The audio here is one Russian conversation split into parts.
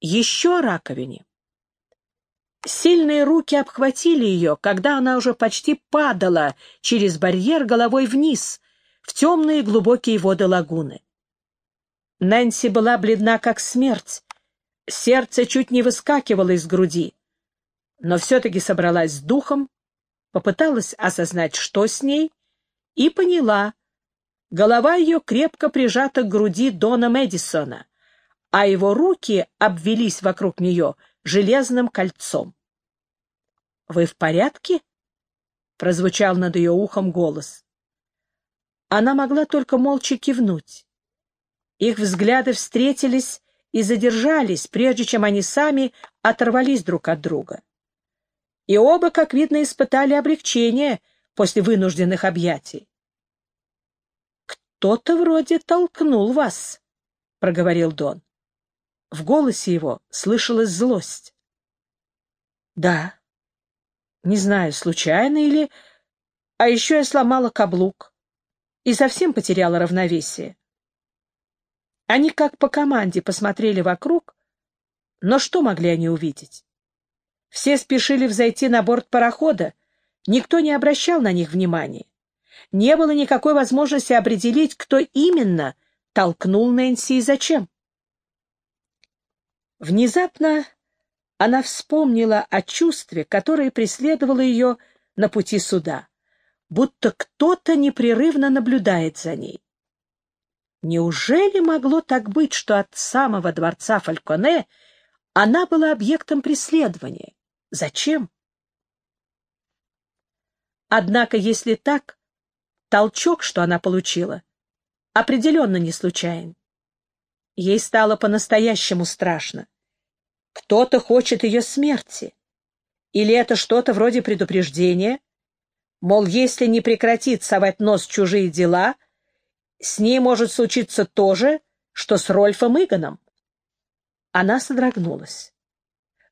еще о раковине. Сильные руки обхватили ее, когда она уже почти падала через барьер головой вниз, в темные глубокие воды лагуны. Нэнси была бледна, как смерть. Сердце чуть не выскакивало из груди. Но все-таки собралась с духом, попыталась осознать, что с ней, и поняла. Голова ее крепко прижата к груди Дона Мэдисона, а его руки обвелись вокруг нее железным кольцом. «Вы в порядке?» — прозвучал над ее ухом голос. Она могла только молча кивнуть. Их взгляды встретились и задержались, прежде чем они сами оторвались друг от друга. И оба, как видно, испытали облегчение после вынужденных объятий. «Кто-то вроде толкнул вас», — проговорил Дон. В голосе его слышалась злость. «Да. Не знаю, случайно или... А еще я сломала каблук и совсем потеряла равновесие. Они как по команде посмотрели вокруг, но что могли они увидеть? Все спешили взойти на борт парохода, никто не обращал на них внимания. Не было никакой возможности определить, кто именно толкнул Нэнси и зачем. Внезапно она вспомнила о чувстве, которое преследовало ее на пути суда, будто кто-то непрерывно наблюдает за ней. Неужели могло так быть, что от самого дворца Фальконе она была объектом преследования? Зачем? Однако, если так, толчок, что она получила, определенно не случайен. Ей стало по-настоящему страшно. Кто-то хочет ее смерти. Или это что-то вроде предупреждения? Мол, если не прекратит совать нос в чужие дела — с ней может случиться то же, что с Рольфом Игоном. Она содрогнулась.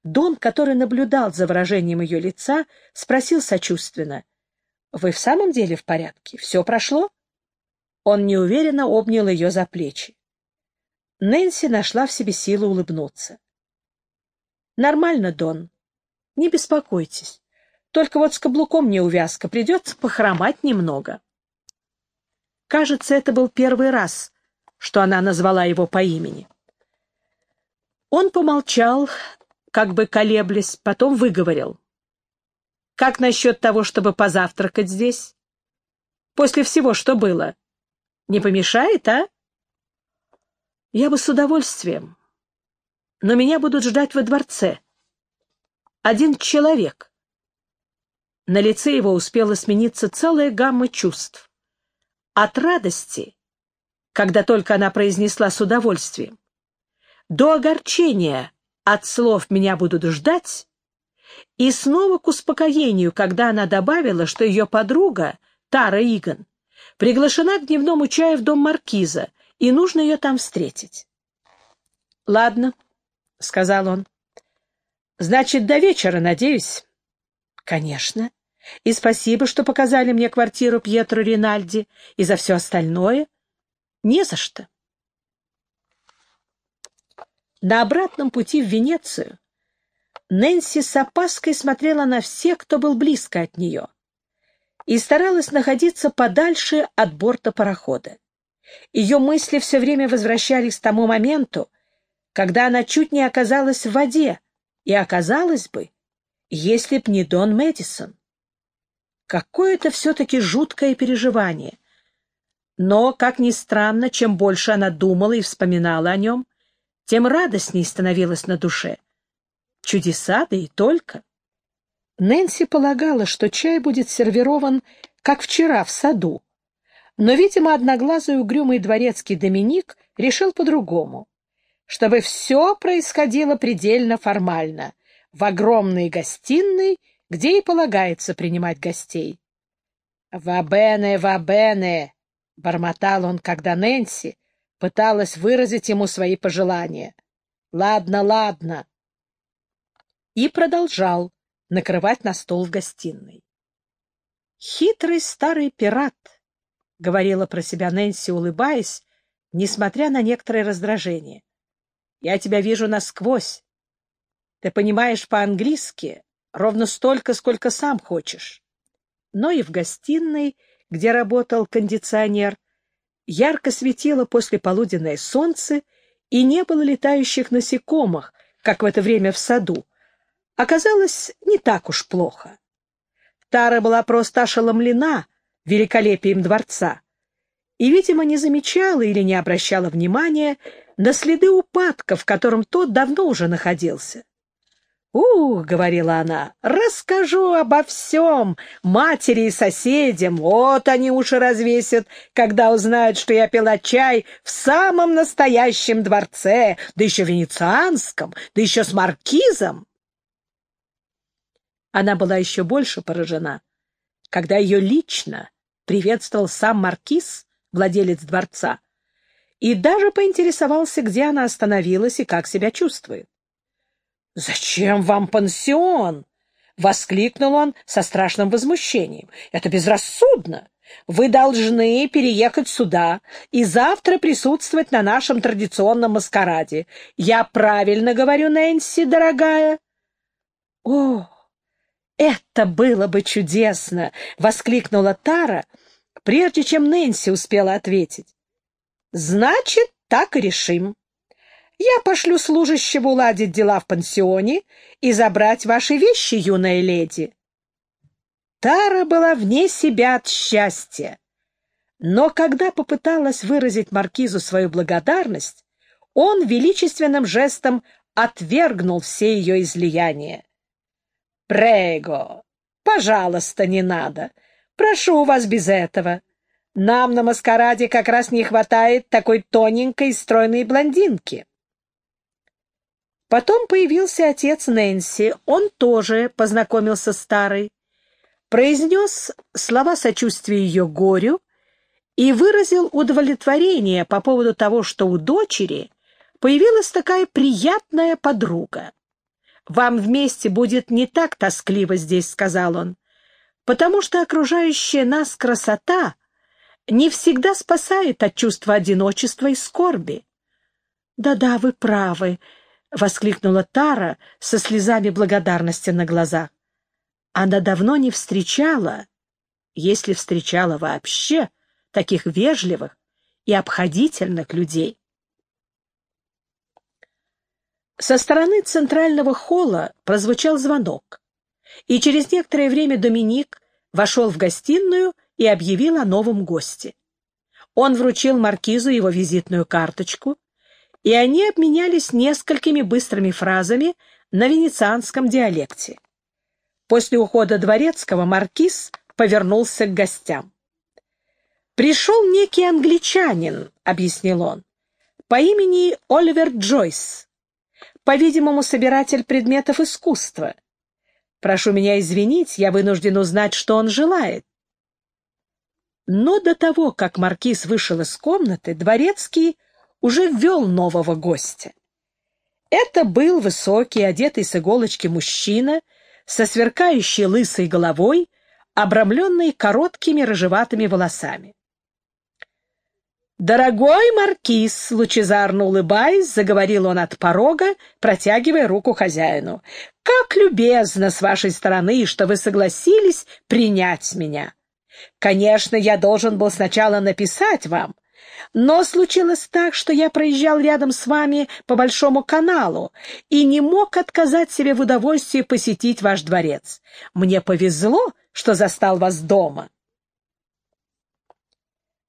Дон, который наблюдал за выражением ее лица, спросил сочувственно. — Вы в самом деле в порядке? Все прошло? Он неуверенно обнял ее за плечи. Нэнси нашла в себе силы улыбнуться. — Нормально, Дон. Не беспокойтесь. Только вот с каблуком не увязка, придется похромать немного. — Кажется, это был первый раз, что она назвала его по имени. Он помолчал, как бы колеблясь, потом выговорил. «Как насчет того, чтобы позавтракать здесь? После всего, что было. Не помешает, а?» «Я бы с удовольствием. Но меня будут ждать во дворце. Один человек». На лице его успела смениться целая гамма чувств. От радости, когда только она произнесла с удовольствием, до огорчения от слов «меня будут ждать», и снова к успокоению, когда она добавила, что ее подруга, Тара Иган, приглашена к дневному чаю в дом маркиза, и нужно ее там встретить. «Ладно», — сказал он. «Значит, до вечера, надеюсь?» «Конечно. И спасибо, что показали мне квартиру Пьетро Ринальди и за все остальное. Не за что. На обратном пути в Венецию Нэнси с опаской смотрела на всех, кто был близко от нее, и старалась находиться подальше от борта парохода. Ее мысли все время возвращались к тому моменту, когда она чуть не оказалась в воде, и оказалась бы, если б не Дон Мэдисон. Какое-то все-таки жуткое переживание. Но, как ни странно, чем больше она думала и вспоминала о нем, тем радостней становилась на душе. Чудеса, да и только. Нэнси полагала, что чай будет сервирован, как вчера, в саду. Но, видимо, одноглазый угрюмый дворецкий Доминик решил по-другому, чтобы все происходило предельно формально, в огромной гостиной — где и полагается принимать гостей. «Вабене, вабене!» — бормотал он, когда Нэнси пыталась выразить ему свои пожелания. «Ладно, ладно!» И продолжал накрывать на стол в гостиной. «Хитрый старый пират!» — говорила про себя Нэнси, улыбаясь, несмотря на некоторое раздражение. Я тебя вижу насквозь. Ты понимаешь по-английски ровно столько, сколько сам хочешь. Но и в гостиной, где работал кондиционер, ярко светило после полуденное солнце, и не было летающих насекомых, как в это время в саду. Оказалось, не так уж плохо. Тара была просто ошеломлена великолепием дворца и, видимо, не замечала или не обращала внимания на следы упадка, в котором тот давно уже находился. «Ух», — говорила она, — «расскажу обо всем матери и соседям. Вот они уши развесят, когда узнают, что я пила чай в самом настоящем дворце, да еще венецианском, да еще с маркизом». Она была еще больше поражена, когда ее лично приветствовал сам маркиз, владелец дворца, и даже поинтересовался, где она остановилась и как себя чувствует. «Зачем вам пансион?» — воскликнул он со страшным возмущением. «Это безрассудно. Вы должны переехать сюда и завтра присутствовать на нашем традиционном маскараде. Я правильно говорю, Нэнси, дорогая?» «О, это было бы чудесно!» — воскликнула Тара, прежде чем Нэнси успела ответить. «Значит, так и решим. Я пошлю служащего уладить дела в пансионе и забрать ваши вещи, юная леди. Тара была вне себя от счастья. Но когда попыталась выразить маркизу свою благодарность, он величественным жестом отвергнул все ее излияния. «Прего! Пожалуйста, не надо! Прошу вас без этого! Нам на маскараде как раз не хватает такой тоненькой стройной блондинки!» Потом появился отец Нэнси. Он тоже познакомился с Тарой, произнес слова сочувствия ее горю и выразил удовлетворение по поводу того, что у дочери появилась такая приятная подруга. «Вам вместе будет не так тоскливо здесь», — сказал он, «потому что окружающая нас красота не всегда спасает от чувства одиночества и скорби». «Да-да, вы правы», — воскликнула Тара со слезами благодарности на глазах. Она давно не встречала, если встречала вообще, таких вежливых и обходительных людей. Со стороны центрального холла прозвучал звонок, и через некоторое время Доминик вошел в гостиную и объявил о новом госте. Он вручил маркизу его визитную карточку, и они обменялись несколькими быстрыми фразами на венецианском диалекте. После ухода дворецкого маркиз повернулся к гостям. «Пришел некий англичанин», — объяснил он, — «по имени Оливер Джойс, по-видимому, собиратель предметов искусства. Прошу меня извинить, я вынужден узнать, что он желает». Но до того, как маркиз вышел из комнаты, дворецкий уже ввел нового гостя. Это был высокий, одетый с иголочки мужчина, со сверкающей лысой головой, обрамленный короткими рыжеватыми волосами. «Дорогой маркиз!» — лучезарно улыбаясь, заговорил он от порога, протягивая руку хозяину. «Как любезно с вашей стороны, что вы согласились принять меня! Конечно, я должен был сначала написать вам, но случилось так, что я проезжал рядом с вами по Большому каналу и не мог отказать себе в удовольствии посетить ваш дворец. Мне повезло, что застал вас дома.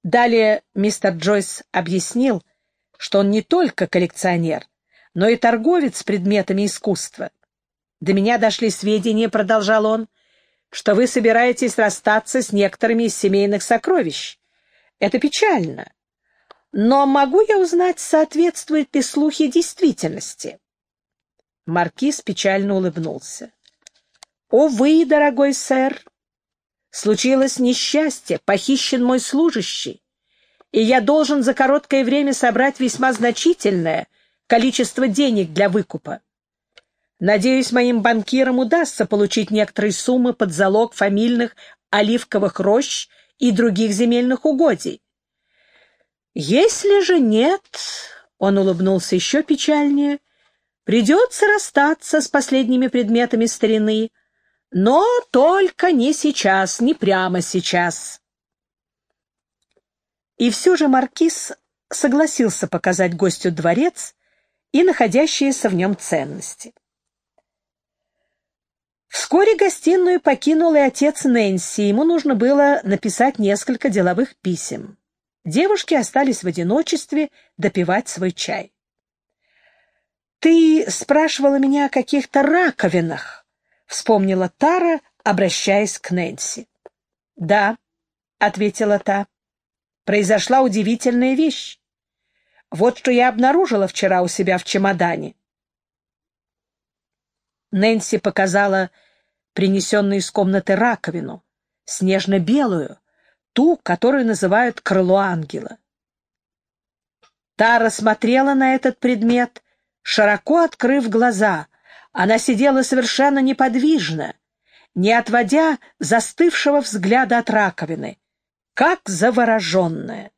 Далее мистер Джойс объяснил, что он не только коллекционер, но и торговец предметами искусства. До меня дошли сведения, продолжал он, что вы собираетесь расстаться с некоторыми из семейных сокровищ. Это печально. Но могу я узнать, соответствуют ли слухи действительности?» Маркиз печально улыбнулся. «Увы, дорогой сэр, случилось несчастье, похищен мой служащий, и я должен за короткое время собрать весьма значительное количество денег для выкупа. Надеюсь, моим банкирам удастся получить некоторые суммы под залог фамильных оливковых рощ и других земельных угодий. Если же нет, Он улыбнулся еще печальнее. Придется расстаться с последними предметами старины, но только не сейчас, не прямо сейчас. И все же маркиз согласился показать гостю дворец и находящиеся в нем ценности. Вскоре гостиную покинул и отец Нэнси, ему нужно было написать несколько деловых писем. Девушки остались в одиночестве допивать свой чай. «Ты спрашивала меня о каких-то раковинах», — вспомнила Тара, обращаясь к Нэнси. «Да», — ответила та, — «произошла удивительная вещь. Вот что я обнаружила вчера у себя в чемодане». Нэнси показала принесенную из комнаты раковину, снежно-белую, ту, которую называют крыло ангела. Тара смотрела на этот предмет, широко открыв глаза. Она сидела совершенно неподвижно, не отводя застывшего взгляда от раковины, как завороженная.